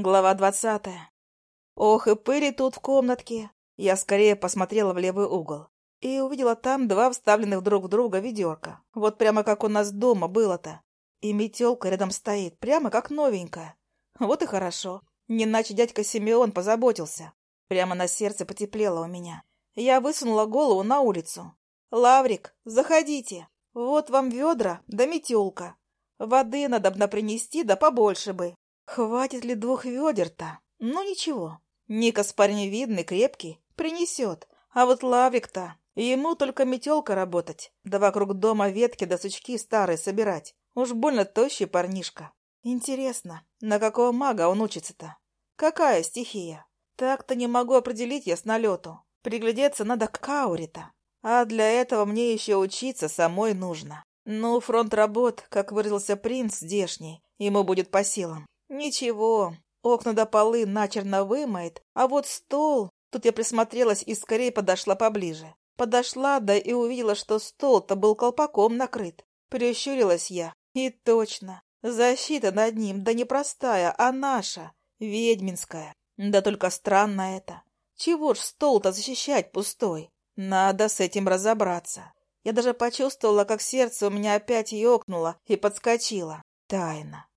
Глава двадцатая. Ох, и пыли тут в комнатке. Я скорее посмотрела в левый угол и увидела там два вставленных друг в друга ведерка. Вот прямо как у нас дома было-то. И метелка рядом стоит, прямо как новенькая. Вот и хорошо. Не иначе дядька Симеон позаботился. Прямо на сердце потеплело у меня. Я высунула голову на улицу. «Лаврик, заходите. Вот вам ведра да метелка. Воды надо бы принести, да побольше бы. Хватит ли двух ведер-то? Ну ничего. Никас парень видный, крепкий, принесет. А вот Лаврик-то, ему только метелка работать, да вокруг дома ветки да сучки старые собирать. Уж больно тощий парнишка. Интересно, на какого мага он учится-то? Какая стихия? Так-то не могу определить я с налету. Приглядеться надо к Каурита. А для этого мне еще учиться самой нужно. Ну, фронт работ, как выразился принц здешний, ему будет по силам. Ничего, окна до полы начерно вымоет, а вот стол... Тут я присмотрелась и скорее подошла поближе. Подошла, да и увидела, что стол-то был колпаком накрыт. Прищурилась я. И точно. Защита над ним, да не простая, а наша, ведьминская. Да только странно это. Чего ж стол-то защищать пустой? Надо с этим разобраться. Я даже почувствовала, как сердце у меня опять ёкнуло и подскочило. Тайна.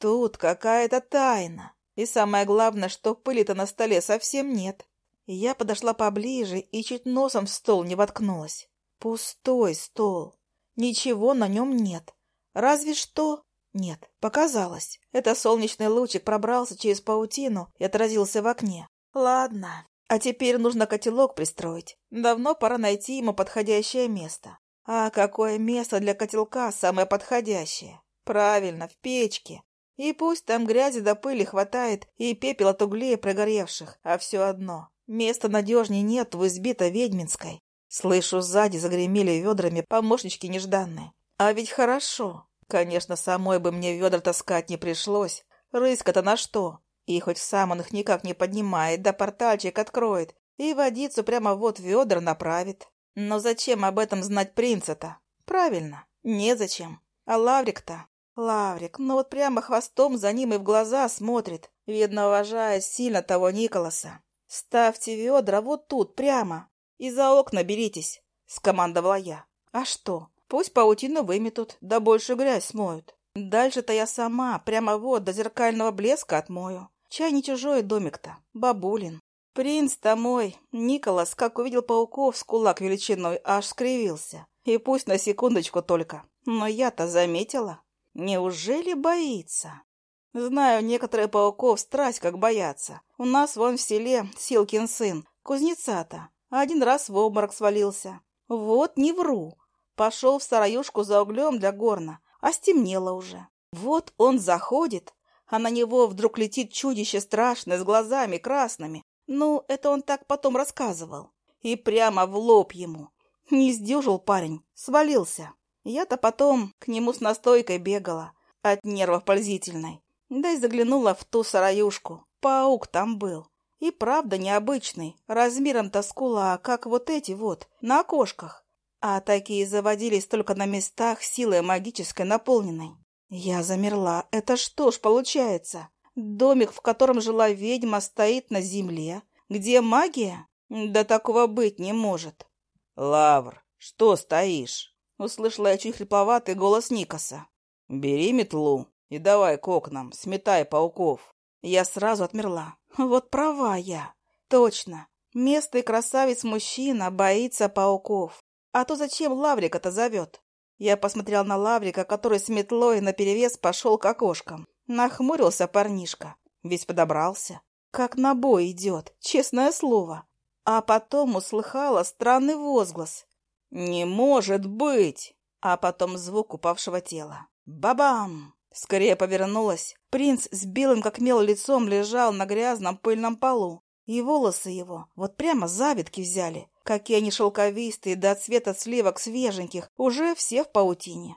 Тут какая-то тайна. И самое главное, что пыли-то на столе совсем нет. Я подошла поближе и чуть носом в стол не воткнулась. Пустой стол. Ничего на нем нет. Разве что... Нет, показалось. Это солнечный лучик пробрался через паутину и отразился в окне. Ладно. А теперь нужно котелок пристроить. Давно пора найти ему подходящее место. А какое место для котелка самое подходящее? Правильно, в печке. И пусть там грязи до пыли хватает и пепел от углей прогоревших, а все одно. Места надежней нет в избито ведьминской. Слышу, сзади загремели ведрами помощнички нежданные. А ведь хорошо. Конечно, самой бы мне ведра таскать не пришлось. Рыска-то на что? И хоть сам он их никак не поднимает, да портальчик откроет. И водицу прямо вот ведра направит. Но зачем об этом знать принца-то? Правильно, незачем. А лаврик-то Лаврик, ну вот прямо хвостом за ним и в глаза смотрит, видно, уважает сильно того Николаса. «Ставьте ведра вот тут, прямо, и за окна беритесь», — скомандовала я. «А что? Пусть паутину выметут, да больше грязь смоют. Дальше-то я сама, прямо вот, до зеркального блеска отмою. Чай не чужой домик-то, бабулин». Принц-то мой, Николас, как увидел пауков с кулак величиной, аж скривился. И пусть на секундочку только, но я-то заметила. Неужели боится? Знаю, некоторые пауков страсть как боятся. У нас вон в селе Силкин сын, кузнеца-то, один раз в обморок свалился. Вот не вру. Пошел в сараюшку за углем для горна, а стемнело уже. Вот он заходит, а на него вдруг летит чудище страшное с глазами красными. Ну, это он так потом рассказывал. И прямо в лоб ему. Не сдюжил парень, свалился. Я-то потом к нему с настойкой бегала, от нервов пользительной. Да и заглянула в ту сыроюшку. Паук там был. И правда необычный, размером-то с кулак, как вот эти вот, на окошках. А такие заводились только на местах силой магической наполненной. Я замерла. Это что ж получается? Домик, в котором жила ведьма, стоит на земле. Где магия? Да такого быть не может. Лавр, что стоишь? услышала я чуть хрипловатый голос Никаса. «Бери метлу и давай к окнам, сметай пауков». Я сразу отмерла. «Вот права я. Точно. Местный красавец-мужчина боится пауков. А то зачем Лаврика-то зовет?» Я посмотрел на Лаврика, который с метлой наперевес пошел к окошкам. Нахмурился парнишка. Весь подобрался. Как на бой идет, честное слово. А потом услыхала странный возглас. «Не может быть!» А потом звук упавшего тела. «Бабам!» Скорее повернулась. Принц с белым как мел лицом лежал на грязном пыльном полу. И волосы его вот прямо завитки взяли. Какие они шелковистые, до цвета сливок свеженьких, уже все в паутине.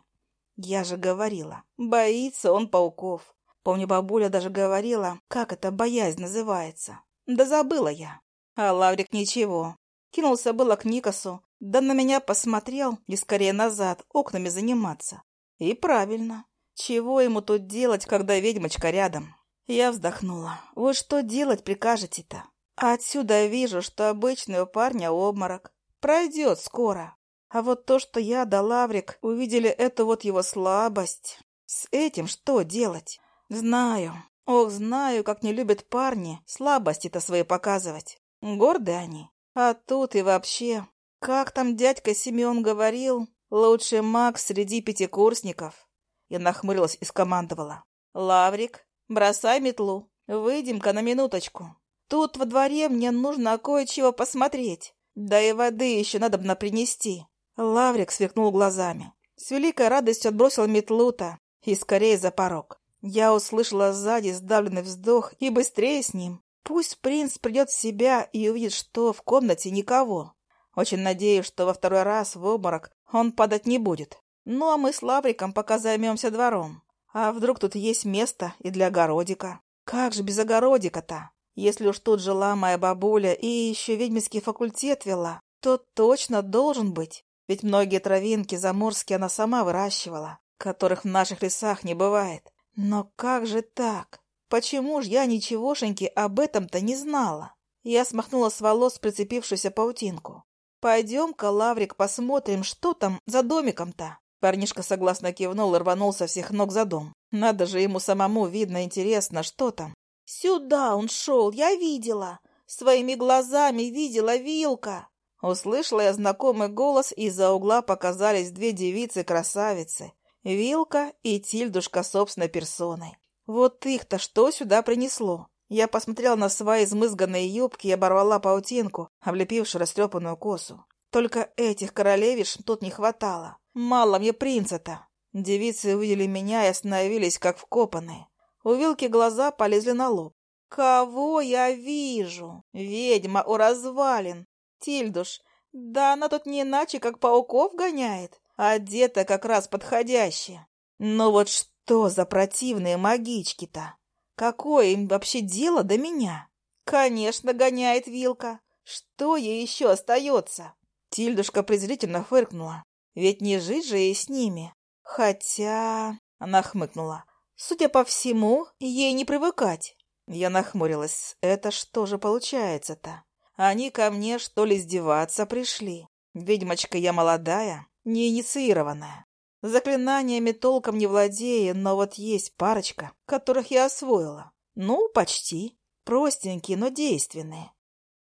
Я же говорила, боится он пауков. Помню, бабуля даже говорила, как это боязнь называется. Да забыла я. А Лаврик ничего. Кинулся было к Никасу. Да на меня посмотрел и скорее назад окнами заниматься. И правильно. Чего ему тут делать, когда ведьмочка рядом? Я вздохнула. вы что делать прикажете-то? А отсюда вижу, что обычный у парня обморок. Пройдет скоро. А вот то, что я да Лаврик увидели эту вот его слабость. С этим что делать? Знаю. Ох, знаю, как не любят парни слабости-то свои показывать. Горды они. А тут и вообще как там дядька Семен говорил? Лучший маг среди пятикурсников. Я нахмурилась и скомандовала. Лаврик, бросай метлу. Выйдем-ка на минуточку. Тут во дворе мне нужно кое-чего посмотреть. Да и воды еще надо бы принести. Лаврик сверкнул глазами. С великой радостью отбросил метлу-то и скорее за порог. Я услышала сзади сдавленный вздох и быстрее с ним. Пусть принц придет в себя и увидит, что в комнате никого. Очень надеюсь, что во второй раз в обморок он падать не будет. Ну, а мы с Лавриком пока займемся двором. А вдруг тут есть место и для огородика? Как же без огородика-то? Если уж тут жила моя бабуля и еще ведьминский факультет вела, то точно должен быть. Ведь многие травинки заморские она сама выращивала, которых в наших лесах не бывает. Но как же так? Почему ж я ничегошеньки об этом-то не знала? Я смахнула с волос прицепившуюся паутинку. «Пойдем-ка, Лаврик, посмотрим, что там за домиком-то». Парнишка согласно кивнул и рванул со всех ног за дом. Надо же ему самому, видно, интересно, что там. «Сюда он шел, я видела. Своими глазами видела вилка». Услышала я знакомый голос, и из-за угла показались две девицы-красавицы. Вилка и Тильдушка собственной персоной. Вот их-то что сюда принесло? Я посмотрела на свои измызганные юбки и оборвала паутинку, облепившую растрепанную косу. Только этих королевиш тут не хватало. Мало мне принца-то. Девицы увидели меня и остановились, как вкопанные. У Вилки глаза полезли на лоб. «Кого я вижу? Ведьма у развалин! Тильдуш, да она тут не иначе, как пауков гоняет, а одета как раз подходящая. Но вот что за противные магички-то!» Какое им вообще дело до меня? Конечно, гоняет вилка. Что ей еще остается? Тильдушка презрительно фыркнула. Ведь не жить же ей с ними. Хотя... Она хмыкнула. Судя по всему, ей не привыкать. Я нахмурилась. Это что же получается-то? Они ко мне что ли издеваться пришли? Ведьмочка я молодая, неинициированная. Заклинаниями толком не владея, но вот есть парочка, которых я освоила. Ну, почти. Простенькие, но действенные.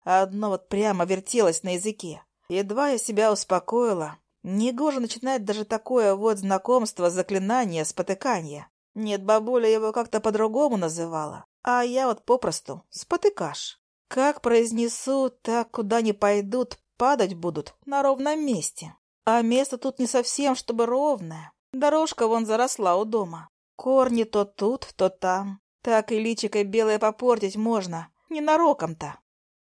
Одно вот прямо вертелось на языке. Едва я себя успокоила. Негоже начинать даже такое вот знакомство, заклинание, спотыкание. Нет, бабуля его как-то по-другому называла. А я вот попросту спотыкаш. Как произнесу, так куда не пойдут, падать будут на ровном месте. А место тут не совсем, чтобы ровное. Дорожка вон заросла у дома. Корни то тут, то там. Так и личико белое попортить можно. Ненароком-то.